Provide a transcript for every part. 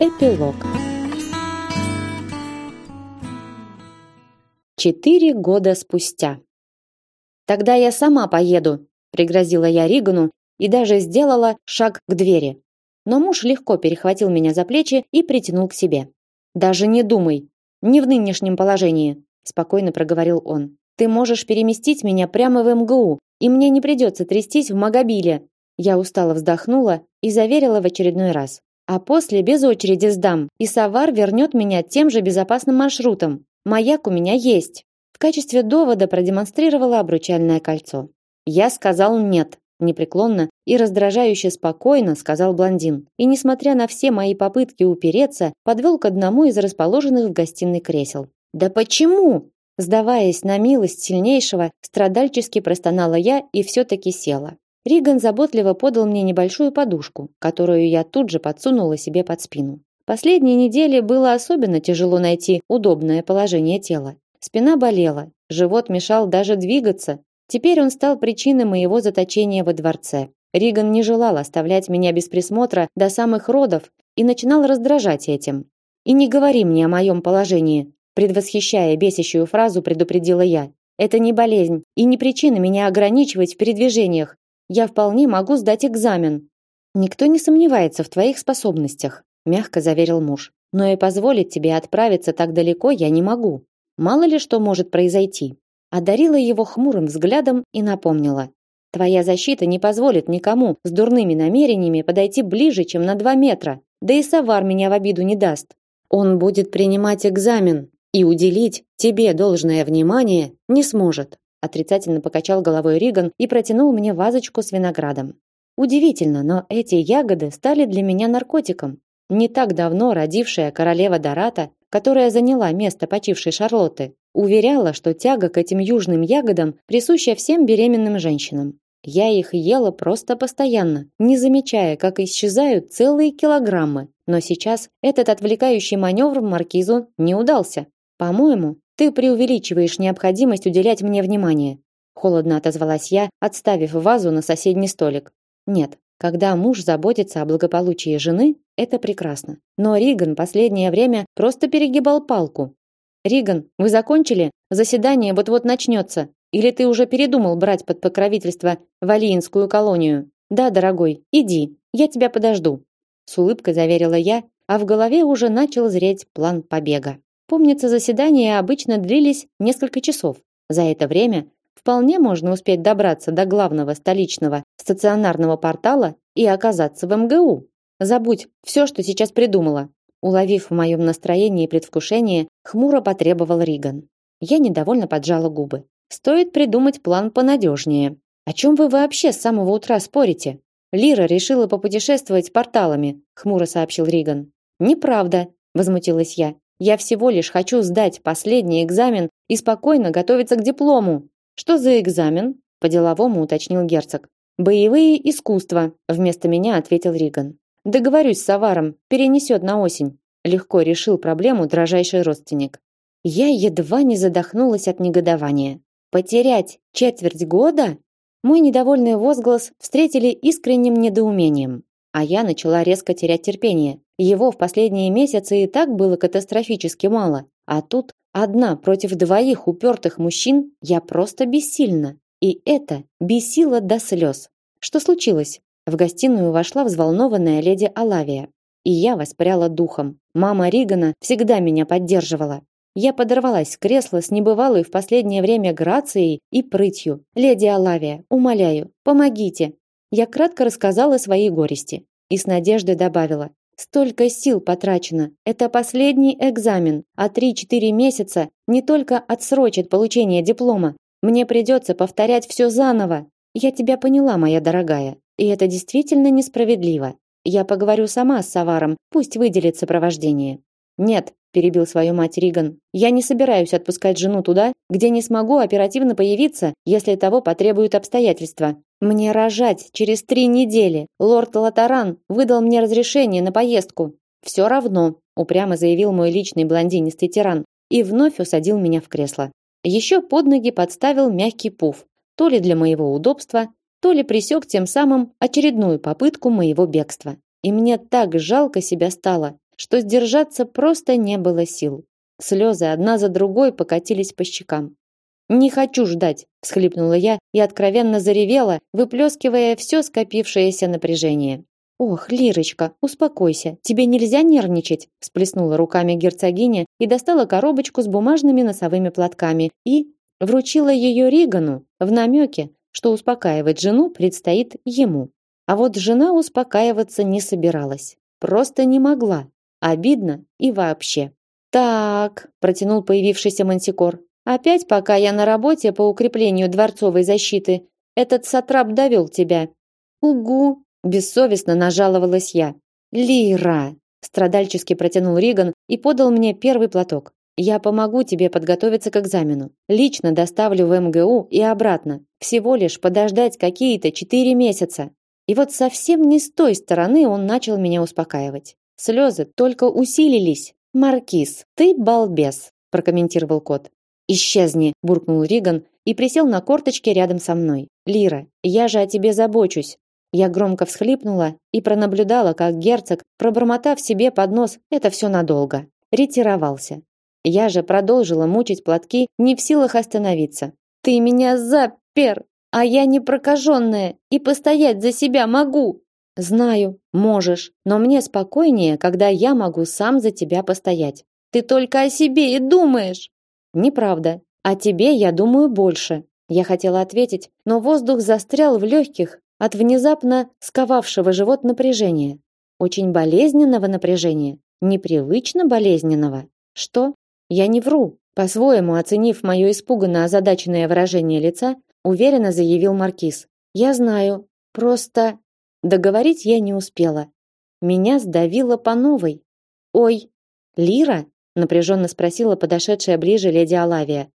Эпилог Четыре года спустя. Тогда я сама поеду, пригрозила я Ригану и даже сделала шаг к двери. Но муж легко перехватил меня за плечи и притянул к себе. Даже не думай, не в нынешнем положении, спокойно проговорил он. Ты можешь переместить меня прямо в МГУ, и мне не придется трястись в Магобиле. Я устало вздохнула и заверила в очередной раз. А после без очереди сдам, и Савар вернет меня тем же безопасным маршрутом. Маяк у меня есть. В качестве довода продемонстрировала обручальное кольцо. Я сказал нет, непреклонно и раздражающе спокойно сказал блондин. И несмотря на все мои попытки упереться, подвел к одному из расположенных в гостиной кресел. Да почему? Сдаваясь на милость сильнейшего, страдальчески простонала я и все таки села. Риган заботливо подал мне небольшую подушку, которую я тут же подсунула себе под спину. Последние недели было особенно тяжело найти удобное положение тела. Спина болела, живот мешал даже двигаться. Теперь он стал причиной моего заточения во дворце. Риган не желал оставлять меня без присмотра до самых родов и начинал раздражать этим. И не говори мне о моем положении, предвосхищая бесящую фразу, предупредила я. Это не болезнь и не причина меня ограничивать в передвижениях. Я вполне могу сдать экзамен. Никто не сомневается в твоих способностях, мягко заверил муж. Но и позволить тебе отправиться так далеко я не могу. Мало ли что может произойти. Одарила его хмурым взглядом и напомнила: Твоя защита не позволит никому с дурными намерениями подойти ближе, чем на два метра. Да и Савар меня в обиду не даст. Он будет принимать экзамен и уделить тебе должное внимание не сможет. Отрицательно покачал головой Риган и протянул мне вазочку с виноградом. Удивительно, но эти ягоды стали для меня наркотиком. Не так давно родившая королева Дората, которая заняла место почившей Шарлотты, уверяла, что тяга к этим южным ягодам присуща всем беременным женщинам. Я их ела просто постоянно, не замечая, как исчезают целые килограммы. Но сейчас этот отвлекающий маневр маркизу не удался. По-моему, ты преувеличиваешь необходимость уделять мне внимание. Холодно отозвалась я, отставив вазу на соседний столик. Нет, когда муж заботится о благополучии жены, это прекрасно. Но Риган последнее время просто перегибал палку. Риган, вы закончили? Заседание вот-вот начнется. Или ты уже передумал брать под покровительство Валиинскую колонию? Да, дорогой, иди, я тебя подожду. С улыбкой заверила я, а в голове уже начал зреть план побега. Помнится, заседания обычно длились несколько часов. За это время вполне можно успеть добраться до главного столичного стационарного портала и оказаться в МГУ. Забудь все, что сейчас придумала. Уловив в моем настроении предвкушение, хмуро потребовал Риган. Я недовольно поджала губы. Стоит придумать план понадежнее. О чем вы вообще с самого утра спорите? Лира решила попутешествовать порталами, хмуро сообщил Риган. Неправда, возмутилась я. Я всего лишь хочу сдать последний экзамен и спокойно готовиться к диплому. Что за экзамен? По-деловому уточнил герцог. Боевые искусства, вместо меня ответил Риган. Договорюсь с Саваром, перенесет на осень. Легко решил проблему дрожайший родственник. Я едва не задохнулась от негодования. Потерять четверть года? Мой недовольный возглас встретили искренним недоумением, а я начала резко терять терпение. Его в последние месяцы и так было катастрофически мало, а тут одна против двоих упертых мужчин я просто бессильна. И это бесило до слез. Что случилось? В гостиную вошла взволнованная леди Алавия, и я воспряла духом. Мама Ригана всегда меня поддерживала. Я подорвалась с кресла с небывалой в последнее время грацией и прытью. Леди Алавия, умоляю, помогите. Я кратко рассказала свои горести и с надеждой добавила: Столько сил потрачено. Это последний экзамен, а 3-4 месяца не только отсрочит получение диплома. Мне придется повторять все заново. Я тебя поняла, моя дорогая. И это действительно несправедливо. Я поговорю сама с Саваром, пусть выделит сопровождение. Нет, перебил свою мать Риган. Я не собираюсь отпускать жену туда, где не смогу оперативно появиться, если того потребуют обстоятельства. Мне рожать через три недели. Лорд Латаран выдал мне разрешение на поездку. Все равно, упрямо заявил мой личный блондинистый тиран и вновь усадил меня в кресло. Еще под ноги подставил мягкий пуф, то ли для моего удобства, то ли пресек тем самым очередную попытку моего бегства. И мне так жалко себя стало. что сдержаться просто не было сил. Слезы одна за другой покатились по щекам. Не хочу ждать, всхлипнула я и откровенно заревела, выплескивая все скопившееся напряжение. Ох, Лирочка, успокойся. Тебе нельзя нервничать, всплеснула руками герцогиня и достала коробочку с бумажными носовыми платками и вручила ее Ригану в намеке, что успокаивать жену предстоит ему. А вот жена успокаиваться не собиралась, просто не могла. Обидно и вообще. Так, протянул появившийся Мантикор. Опять, пока я на работе по укреплению дворцовой защиты, этот сатрап довел тебя. Угу, бессовестно нажаловалась я. Лира, страдальчески протянул Риган и подал мне первый платок. Я помогу тебе подготовиться к экзамену. Лично доставлю в МГУ и обратно. Всего лишь подождать какие-то четыре месяца. И вот совсем не с той стороны он начал меня успокаивать. Слезы только усилились. Маркиз, ты балбес, прокомментировал кот. Исчезни, буркнул Риган и присел на корточки рядом со мной. Лира, я же о тебе забочусь. Я громко всхлипнула и пронаблюдала, как герцог, пробормотав себе под нос, это все надолго, ретировался. Я же продолжила мучить платки, не в силах остановиться. Ты меня запер, а я не прокаженная и постоять за себя могу. Знаю, можешь, но мне спокойнее, когда я могу сам за тебя постоять. Ты только о себе и думаешь. Неправда. О тебе я думаю больше. Я хотела ответить, но воздух застрял в легких от внезапно сковавшего живот напряжения. Очень болезненного напряжения, непривычно болезненного. Что? Я не вру. По-своему оценив мое испуганно озадаченное выражение лица, уверенно заявил маркиз. Я знаю, просто договорить я не успела. Меня сдавило по новой. Ой, Лира, напряженно спросила подошедшая ближе леди Алавия.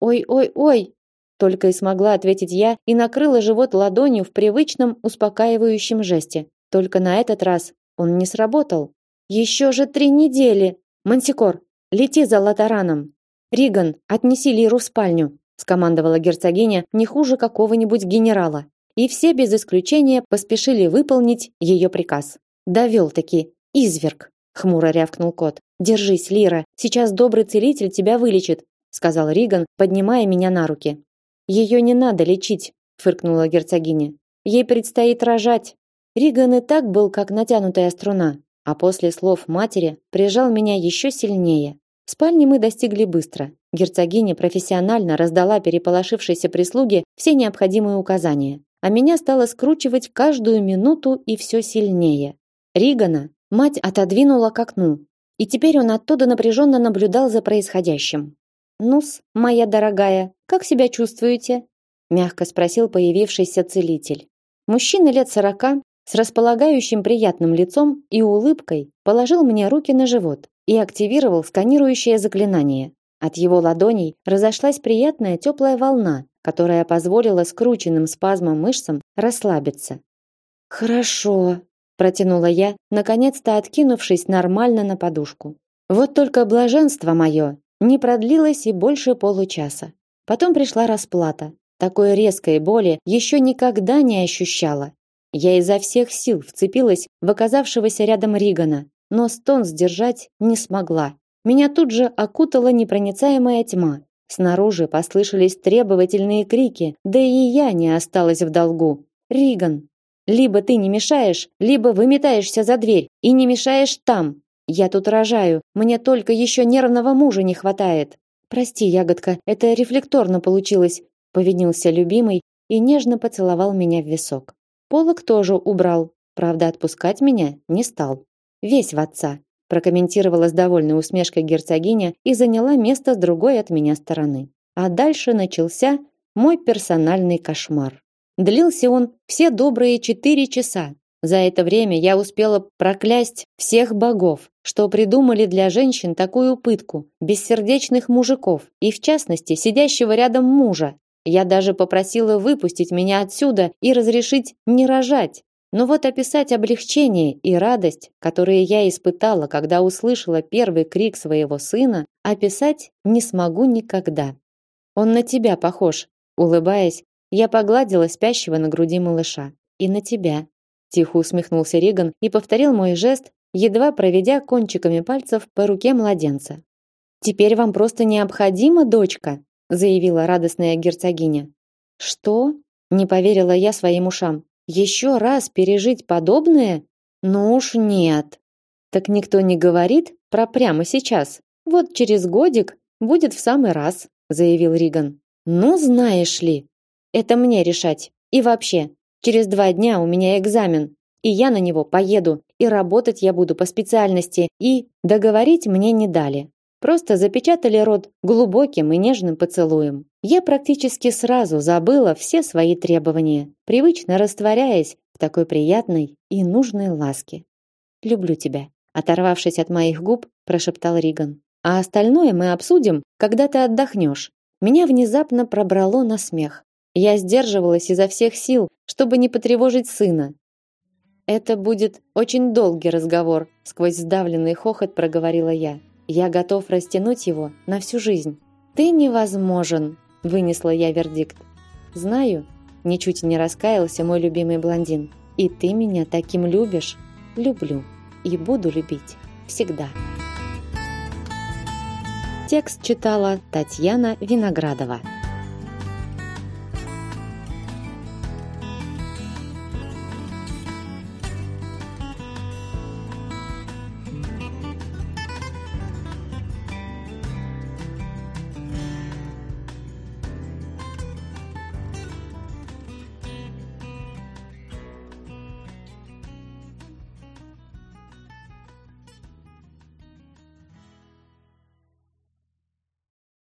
Ой, ой, ой, только и смогла ответить я и накрыла живот ладонью в привычном успокаивающем жесте. Только на этот раз он не сработал. Еще же три недели. Мансикор, лети за Латараном. Риган, отнеси Лиру в спальню, скомандовала герцогиня не хуже какого-нибудь генерала. И все без исключения поспешили выполнить ее приказ. Довел таки изверг, хмуро рявкнул кот. Держись, Лира, сейчас добрый целитель тебя вылечит, сказал Риган, поднимая меня на руки. Ее не надо лечить, фыркнула герцогиня. Ей предстоит рожать. Риган и так был как натянутая струна, а после слов матери прижал меня еще сильнее. В спальне мы достигли быстро. Герцогиня профессионально раздала переполошившейся прислуге все необходимые указания, а меня стало скручивать каждую минуту и все сильнее. Ригана мать отодвинула к окну, и теперь он оттуда напряженно наблюдал за происходящим. «Ну-с, моя дорогая, как себя чувствуете?» мягко спросил появившийся целитель. Мужчина лет сорока, с располагающим приятным лицом и улыбкой, положил мне руки на живот и активировал сканирующее заклинание. От его ладоней разошлась приятная теплая волна, которая позволила скрученным спазмом мышцам расслабиться. «Хорошо», протянула я, наконец-то откинувшись нормально на подушку. Вот только блаженство мое не продлилось и больше получаса. Потом пришла расплата. Такой резкой боли еще никогда не ощущала. Я изо всех сил вцепилась в оказавшегося рядом Ригана, но стон сдержать не смогла. Меня тут же окутала непроницаемая тьма. Снаружи послышались требовательные крики, да и я не осталась в долгу. Риган, либо ты не мешаешь, либо выметаешься за дверь и не мешаешь там. Я тут рожаю, мне только еще нервного мужа не хватает. Прости, ягодка, это рефлекторно получилось, повинился любимый и нежно поцеловал меня в висок. Полок тоже убрал, правда, отпускать меня не стал. Весь в отца, прокомментировала с довольной усмешкой герцогиня и заняла место с другой от меня стороны. А дальше начался мой персональный кошмар. Длился он все добрые четыре часа. За это время я успела проклясть всех богов, что придумали для женщин такую пытку, бессердечных мужиков и, в частности, сидящего рядом мужа. Я даже попросила выпустить меня отсюда и разрешить не рожать. Но вот описать облегчение и радость, которые я испытала, когда услышала первый крик своего сына, описать не смогу никогда. Он на тебя похож, улыбаясь, я погладила спящего на груди малыша. И на тебя. Тихо усмехнулся Риган и повторил мой жест, едва проведя кончиками пальцев по руке младенца. Теперь вам просто необходима дочка, заявила радостная герцогиня. Что? Не поверила я своим ушам. Еще раз пережить подобное? Ну уж нет. Так никто не говорит про прямо сейчас. Вот через годик будет в самый раз, заявил Риган. Ну, знаешь ли, это мне решать. И вообще, через два дня у меня экзамен, и я на него поеду, и работать я буду по специальности, и договорить мне не дали. Просто запечатали рот глубоким и нежным поцелуем. Я практически сразу забыла все свои требования, привычно растворяясь в такой приятной и нужной ласке. Люблю тебя, оторвавшись от моих губ, прошептал Риган. А остальное мы обсудим, когда ты отдохнешь. Меня внезапно пробрало на смех. Я сдерживалась изо всех сил, чтобы не потревожить сына. Это будет очень долгий разговор, сквозь сдавленный хохот проговорила я. Я готов растянуть его на всю жизнь. Ты невозможен, вынесла я вердикт. Знаю, ничуть не раскаялся мой любимый блондин. И ты меня таким любишь? Люблю и буду любить всегда. Текст читала Татьяна Виноградова.